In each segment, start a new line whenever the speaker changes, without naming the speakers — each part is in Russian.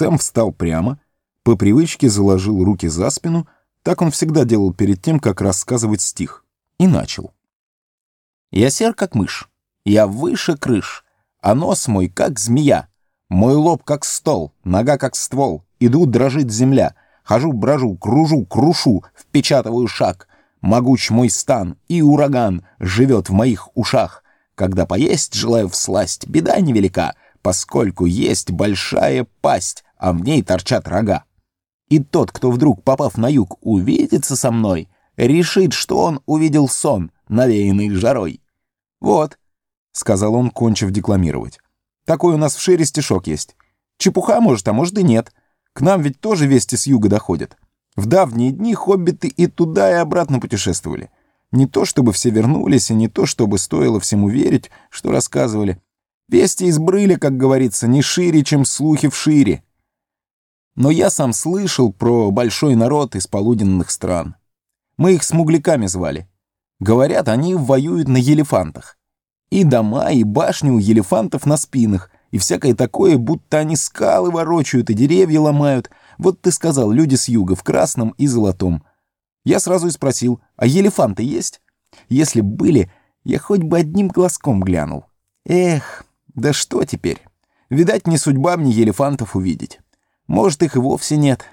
Сэм встал прямо, по привычке заложил руки за спину, так он всегда делал перед тем, как рассказывать стих, и начал. «Я сер, как мышь, я выше крыш, а нос мой, как змея, мой лоб, как стол, нога, как ствол, иду, дрожит земля, хожу, брожу, кружу, крушу, впечатываю шаг, могуч мой стан, и ураган живет в моих ушах, когда поесть желаю всласть, беда невелика, поскольку есть большая пасть, а в ней торчат рога. И тот, кто вдруг, попав на юг, увидится со мной, решит, что он увидел сон, навеянный жарой. «Вот», — сказал он, кончив декламировать, — «такой у нас в шире стишок есть. Чепуха, может, а может и нет. К нам ведь тоже вести с юга доходят. В давние дни хоббиты и туда, и обратно путешествовали. Не то чтобы все вернулись, и не то чтобы стоило всему верить, что рассказывали. Вести из брыли, как говорится, не шире, чем слухи в шире. Но я сам слышал про большой народ из полуденных стран. Мы их смугляками звали. Говорят, они воюют на елефантах. И дома, и башни у елефантов на спинах, и всякое такое, будто они скалы ворочают и деревья ломают. Вот ты сказал, люди с юга, в красном и золотом. Я сразу и спросил, а елефанты есть? Если были, я хоть бы одним глазком глянул. Эх, да что теперь? Видать, не судьба мне елефантов увидеть. Может, их и вовсе нет.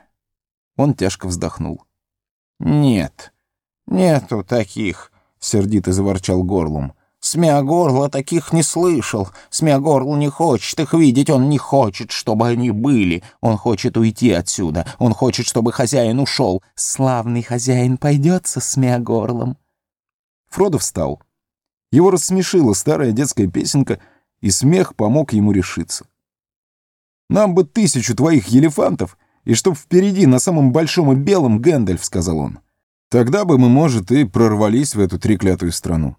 Он тяжко вздохнул. «Нет, нету таких», — сердито заворчал горлом. «Смеогорло таких не слышал. Смеогорло не хочет их видеть, он не хочет, чтобы они были. Он хочет уйти отсюда, он хочет, чтобы хозяин ушел. Славный хозяин пойдет со Смеогорлом». Фродо встал. Его рассмешила старая детская песенка — и смех помог ему решиться. «Нам бы тысячу твоих елефантов, и чтоб впереди на самом большом и белом Гэндальф», — сказал он. «Тогда бы мы, может, и прорвались в эту треклятую страну.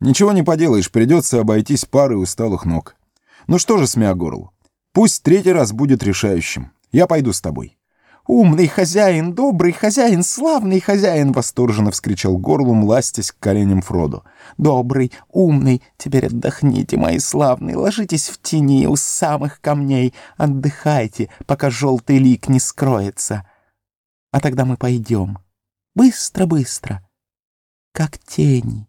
Ничего не поделаешь, придется обойтись парой усталых ног. Ну что же, Смеогорл, пусть третий раз будет решающим. Я пойду с тобой».
«Умный хозяин, добрый хозяин, славный хозяин!» — восторженно вскричал горлом, ластясь к коленям Фроду. «Добрый, умный, теперь отдохните, мои славные, ложитесь в тени у самых камней, отдыхайте, пока желтый лик не скроется. А тогда мы пойдем. Быстро-быстро, как тени».